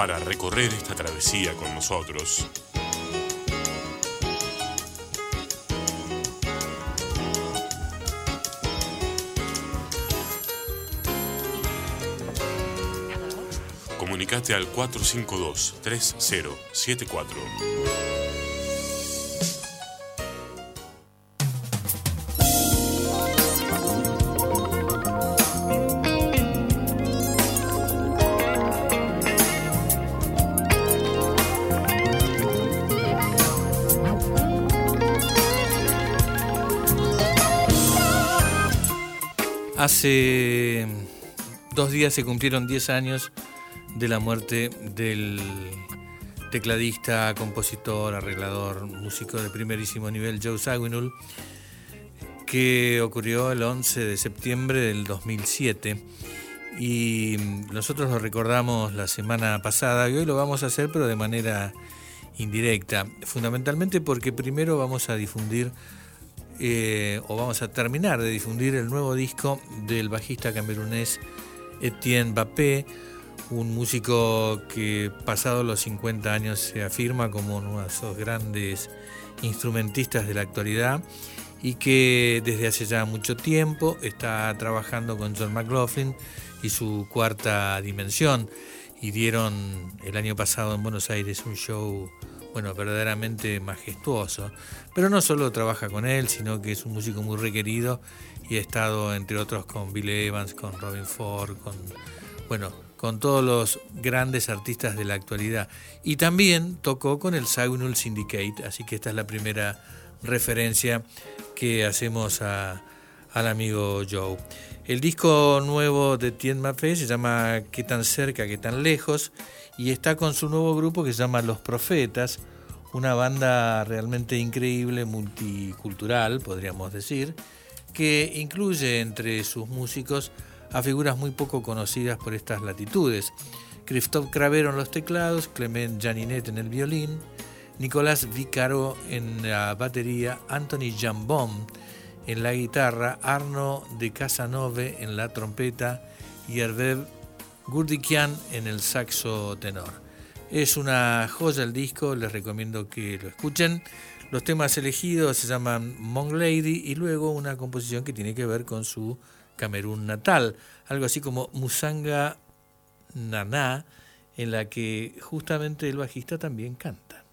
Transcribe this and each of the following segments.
para recorrer esta travesía con nosotros. Comunicate al 452-3074. Hace dos días se cumplieron 10 años de la muerte del tecladista, compositor, arreglador, músico de primerísimo nivel Joe Zawinul, que ocurrió el 11 de septiembre del 2007. Y nosotros lo recordamos la semana pasada y hoy lo vamos a hacer pero de manera indirecta, fundamentalmente porque primero vamos a difundir eh, o vamos a terminar de difundir el nuevo disco del bajista camerunés Etienne Bappé, un músico que pasado los 50 años se afirma como uno de esos grandes instrumentistas de la actualidad y que desde hace ya mucho tiempo está trabajando con John McLaughlin y su cuarta dimensión. Y dieron el año pasado en Buenos Aires un show bueno, verdaderamente majestuoso. Pero no solo trabaja con él, sino que es un músico muy requerido y ha estado, entre otros, con Bill Evans, con Robin Ford, con, bueno, con todos los grandes artistas de la actualidad. Y también tocó con el Signal Syndicate, así que esta es la primera referencia que hacemos al amigo Joe. El disco nuevo de Tien Mafé se llama Qué tan cerca, qué tan lejos y está con su nuevo grupo que se llama Los Profetas, una banda realmente increíble, multicultural, podríamos decir, que incluye entre sus músicos a figuras muy poco conocidas por estas latitudes. Christoph Cravero en los teclados, Clement Janinet en el violín, Nicolás Vicaro en la batería, Anthony Jambon en la guitarra, Arno de Casanove en la trompeta y Hervé Gurdikian en el saxo tenor. Es una joya el disco, les recomiendo que lo escuchen. Los temas elegidos se llaman Mong Lady y luego una composición que tiene que ver con su Camerún natal, algo así como Musanga Nana, en la que justamente el bajista también canta.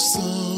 Santo.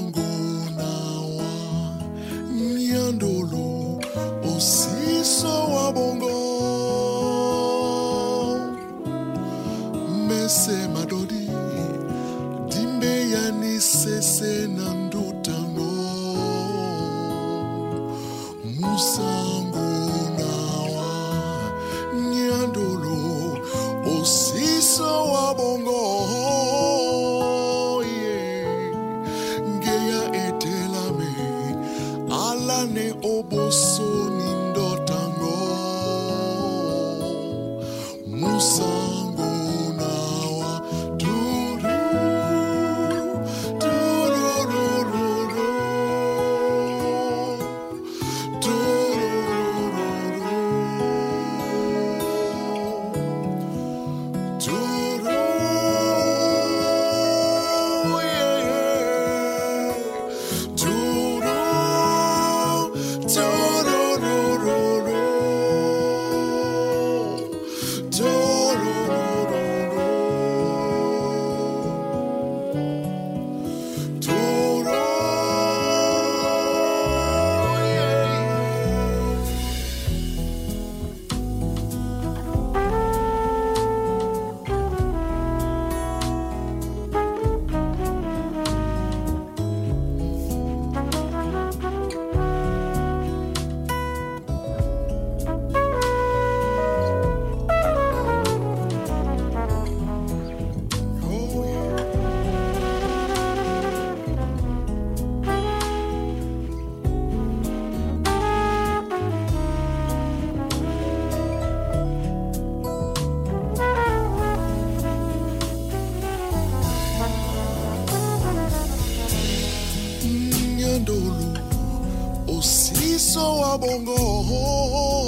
bongo. Oh, oh, oh.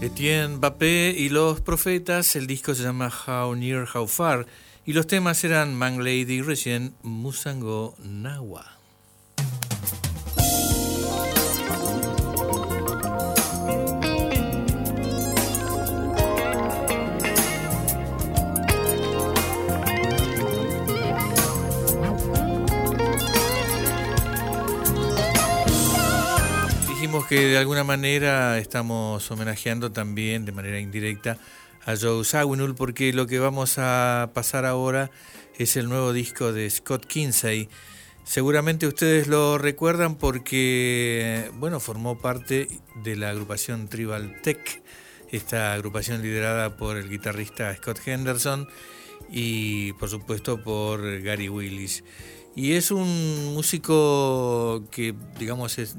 Etienne Mbappé y los profetas, el disco se llama How Near, How Far, y los temas eran Man Lady recién Musango Nawa. Que de alguna manera estamos homenajeando también de manera indirecta a Joe Zawinul porque lo que vamos a pasar ahora es el nuevo disco de Scott Kinsey. Seguramente ustedes lo recuerdan porque bueno, formó parte de la agrupación Tribal Tech, esta agrupación liderada por el guitarrista Scott Henderson y por supuesto por Gary Willis. Y es un músico que digamos es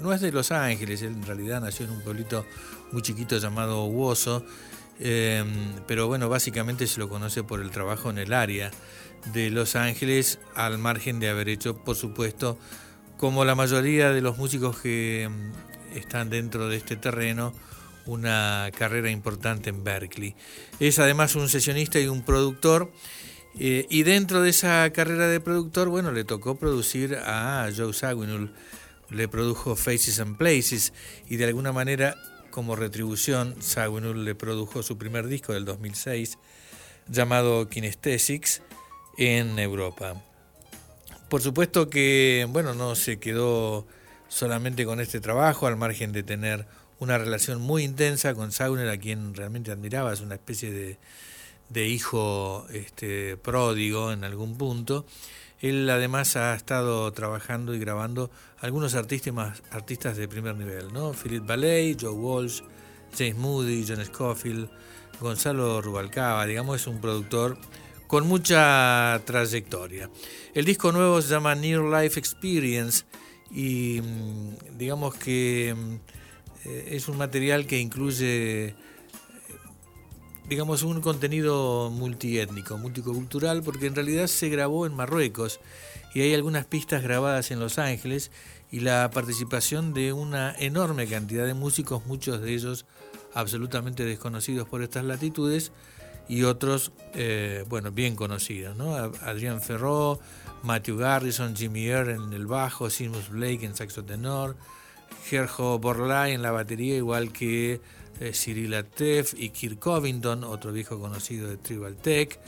no es de Los Ángeles, él en realidad nació en un pueblito muy chiquito llamado Woso, em, pero bueno, básicamente se lo conoce por el trabajo en el área de Los Ángeles, al margen de haber hecho, por supuesto, como la mayoría de los músicos que em, están dentro de este terreno, una carrera importante en Berkeley. Es además un sesionista y un productor. Eh, y dentro de esa carrera de productor, bueno, le tocó producir a Joe Zawinul, le produjo Faces and Places y de alguna manera, como retribución, Zawinul le produjo su primer disco del 2006 llamado Kinesthetics en Europa. Por supuesto que, bueno, no se quedó solamente con este trabajo, al margen de tener una relación muy intensa con Sauner, a quien realmente admiraba, es una especie de, de hijo este, pródigo en algún punto. Él además ha estado trabajando y grabando algunos artistas, artistas de primer nivel, ¿no? Philip Ballet, Joe Walsh, James Moody, John Scofield, Gonzalo Rubalcaba, digamos, es un productor con mucha trayectoria. El disco nuevo se llama Near Life Experience y mm, digamos que mm, eh, es un material que incluye digamos un contenido multiétnico, multicultural, porque en realidad se grabó en Marruecos y hay algunas pistas grabadas en Los Ángeles y la participación de una enorme cantidad de músicos, muchos de ellos absolutamente desconocidos por estas latitudes y otros, eh, bueno, bien conocidos, ¿no? Adrián Ferro, Matthew Garrison, Jimmy Earl en el bajo, Seamus Blake en saxo tenor, Gerjo Borlai en la batería, igual que eh, Cyril Atef y Kirk Covington, otro viejo conocido de Tribal Tech.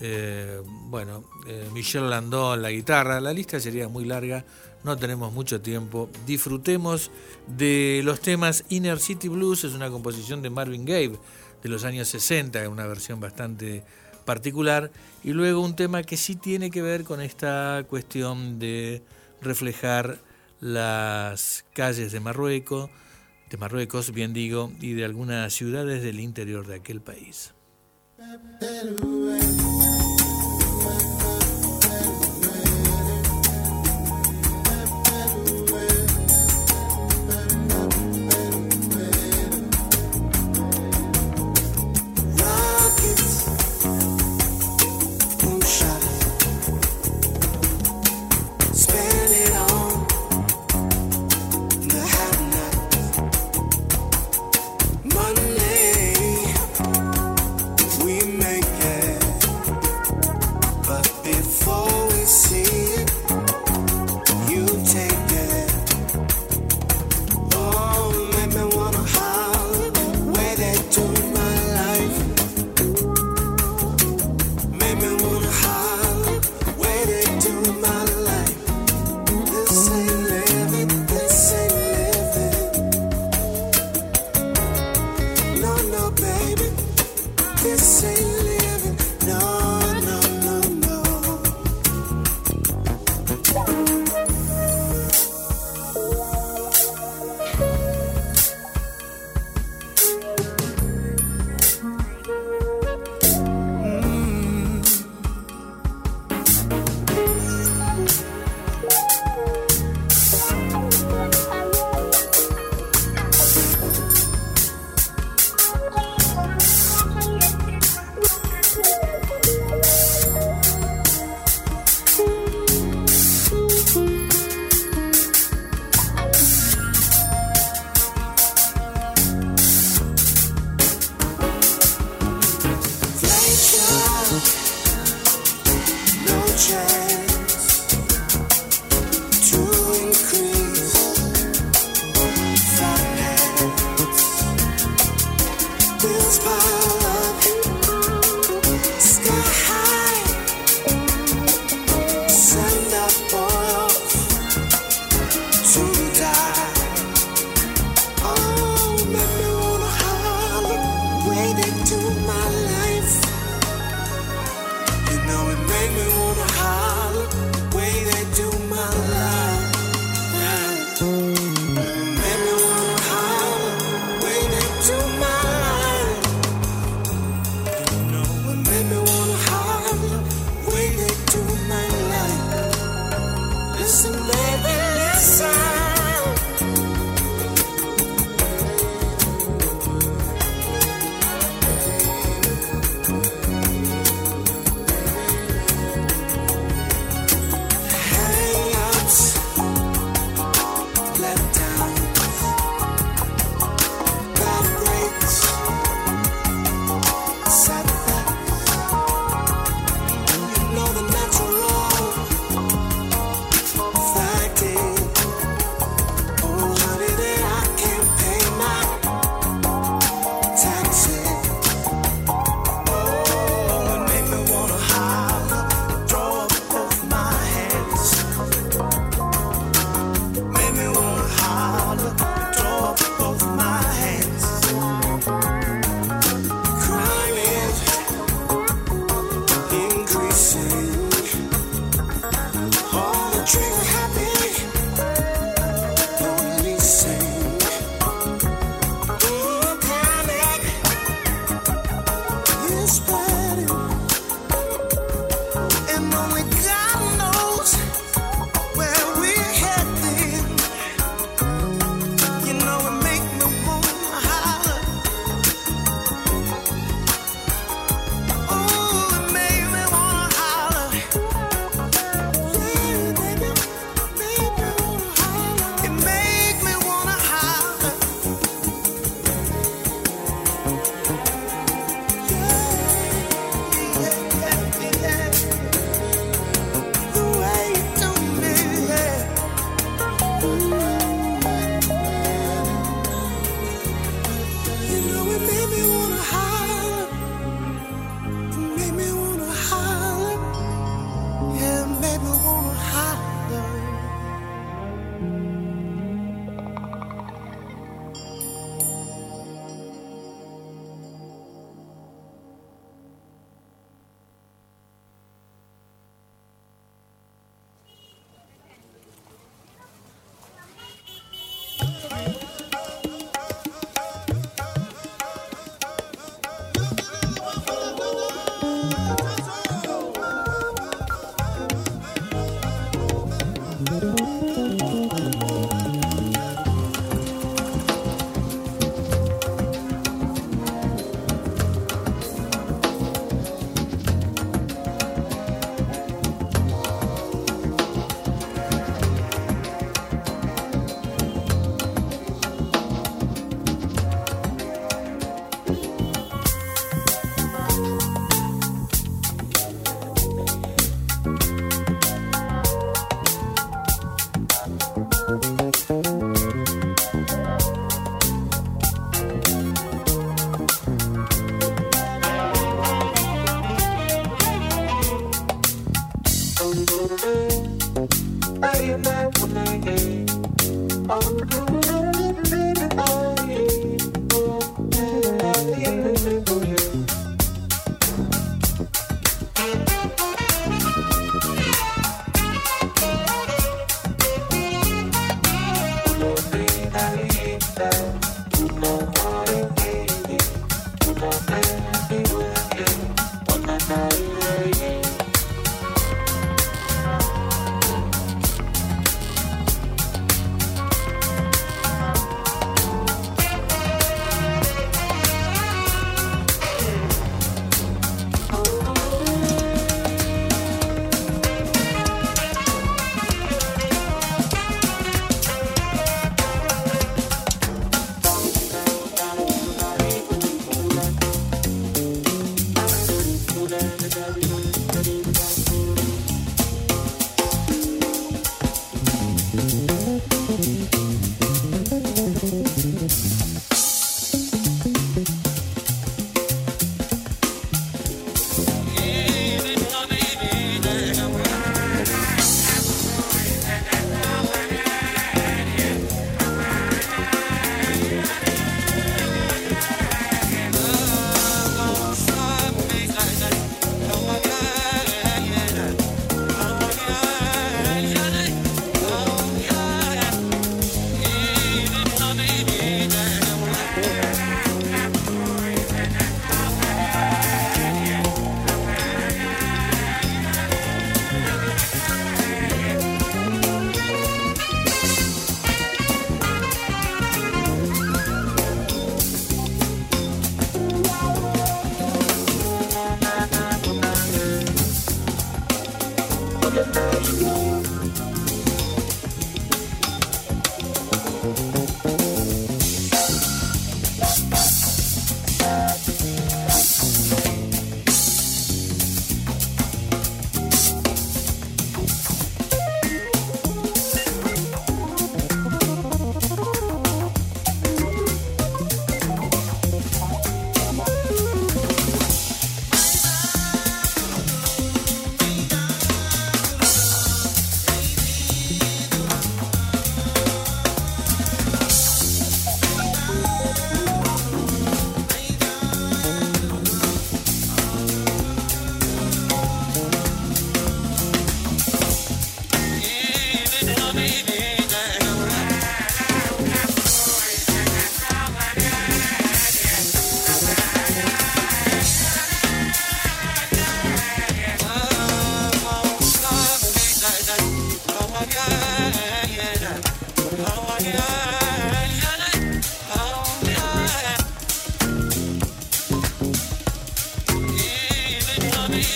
Eh, bueno, eh, Michel Landau en la guitarra. La lista sería muy larga, no tenemos mucho tiempo. Disfrutemos de los temas Inner City Blues, es una composición de Marvin Gaye de los años 60, una versión bastante particular. Y luego un tema que sí tiene que ver con esta cuestión de reflejar las calles de Marruecos, de Marruecos, bien digo, y de algunas ciudades del interior de aquel país. feels fine.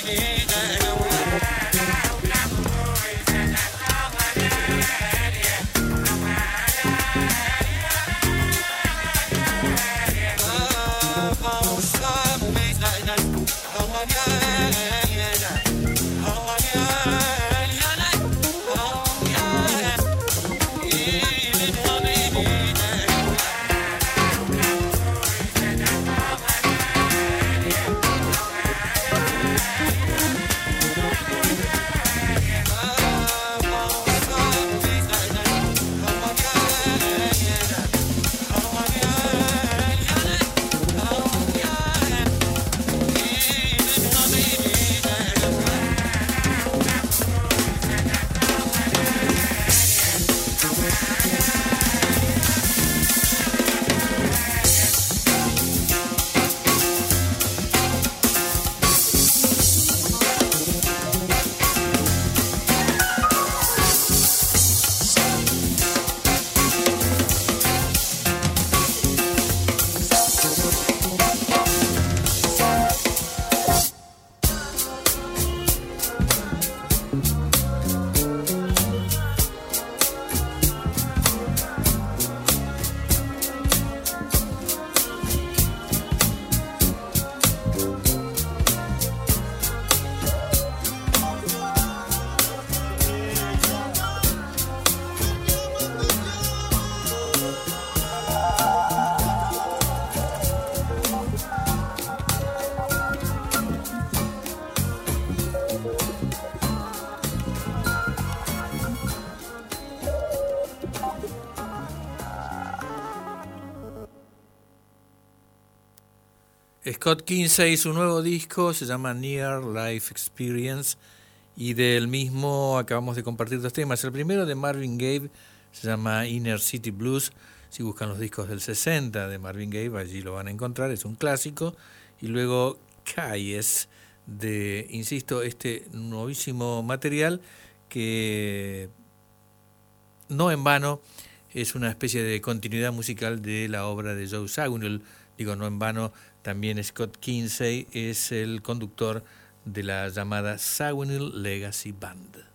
yeah. Scott Kinsey, su nuevo disco se llama Near Life Experience y del mismo acabamos de compartir dos temas. El primero de Marvin Gaye se llama Inner City Blues. Si buscan los discos del 60 de Marvin Gaye, allí lo van a encontrar, es un clásico. Y luego Calles de, insisto, este nuevísimo material que no en vano es una especie de continuidad musical de la obra de Joe Zawinul. Digo, no en vano también Scott Kinsey es el conductor de la llamada Sawinul Legacy Band.